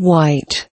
white.